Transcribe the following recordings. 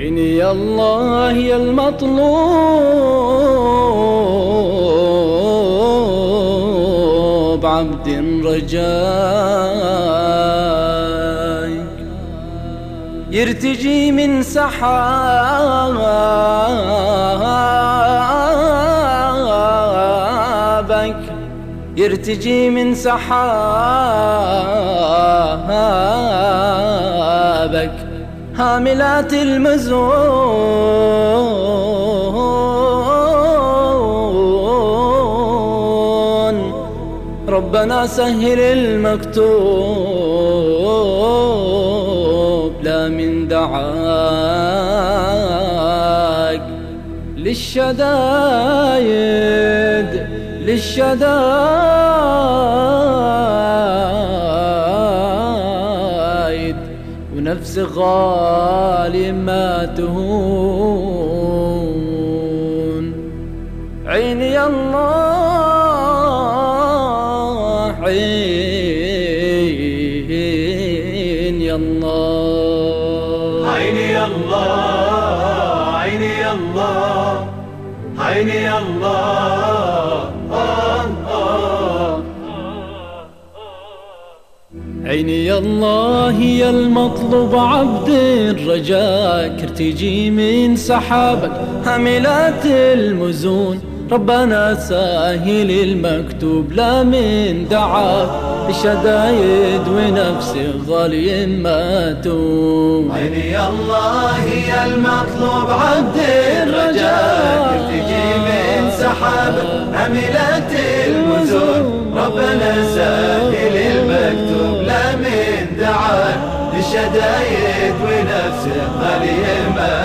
عيني يا الله يا المطلوب عبد رجاي. يرتجي من سحابك يرتجي من سحابك. هاملات المزون. ربنا سهل المكتوب. لا من دعاك للشدايد للشدايد. ونفس غالي ما تهون عيني الله عين يا الله. عيني الله عيني الله عيني الله. عيني يا الله يا المطلوب عبد رجاك ارتجي من سحابك حاملات المزون. ربنا ساهل المكتوب لا من دعاك الشدايد ونفس غالي ما تون عيني يا الله يا المطلوب عبد الرجاء تجي من سحاب عملت المزون. ربنا سهل للشدايد ونفسه غالية ما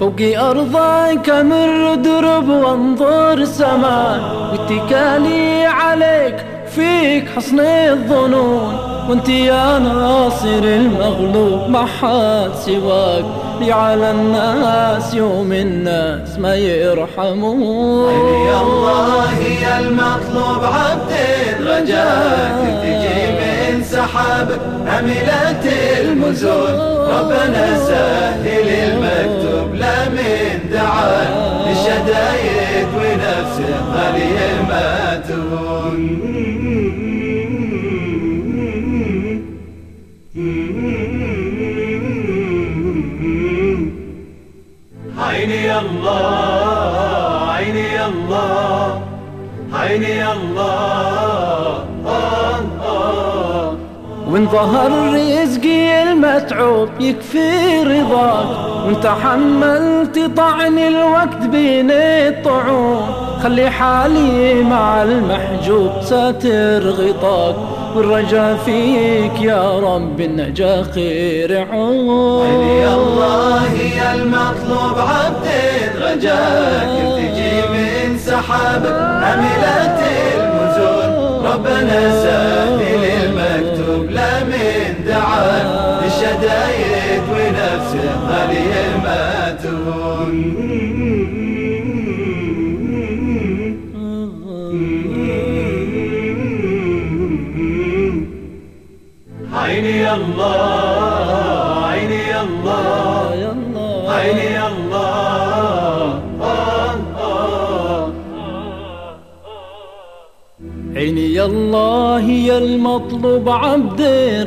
فوقي أرضك أمر درب وانظر سماء واتكالي عليك فيك حصن الظنون. وانت يا ناصر المغلوب ما حد سواك. لي على الناس يوم الناس ما يرحمون. عيني الله سحابك عملت المزون ربنا سهل المكتوب لا من دعاء للشدايد ما تهون عيني الله عيني الله عيني الله. آه آه. وإن ظهر رزقي المتعوب يكفي رضاك وإن تحملت طعن الوقت بين الطعون خلي حالي مع المحجوب ساتر غطاك والرجا فيك يا رب النجا خير عون. عيني الله يا المطلوب عبد رجاك تجي من سحابك عملت المزون. ربنا سهل تهون عيني الله عيني الله عيني الله. يا الله يا المطلوب عبد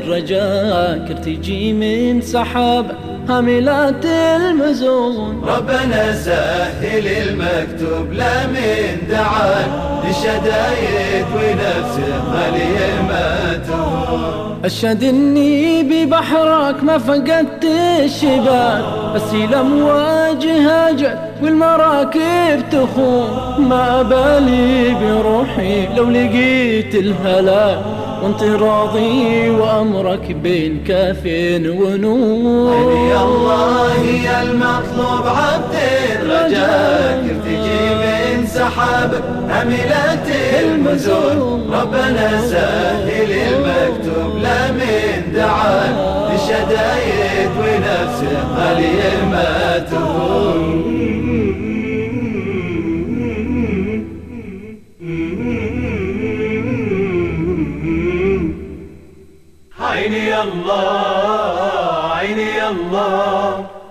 رجاك ارتجي من سحابك حاملات المزون ربنا سهل المكتوب لا من دعاء للشدايد ونفسه غالية ما تهون أشهد إني ببحرك ما فقدت الشباك. بس الأمواج هاجت والمراكب تخون. ما بالي بروحي لو لقيت الهلاك. وانت راضي وأمرك بين كاف ونون عيني الله يا المطلوب عبد رجاك. ارتجي من سحابك المزون ربنا سهل المكتوب لا من دعاء للشدايد ونفسه تهون عيني الله عيني الله.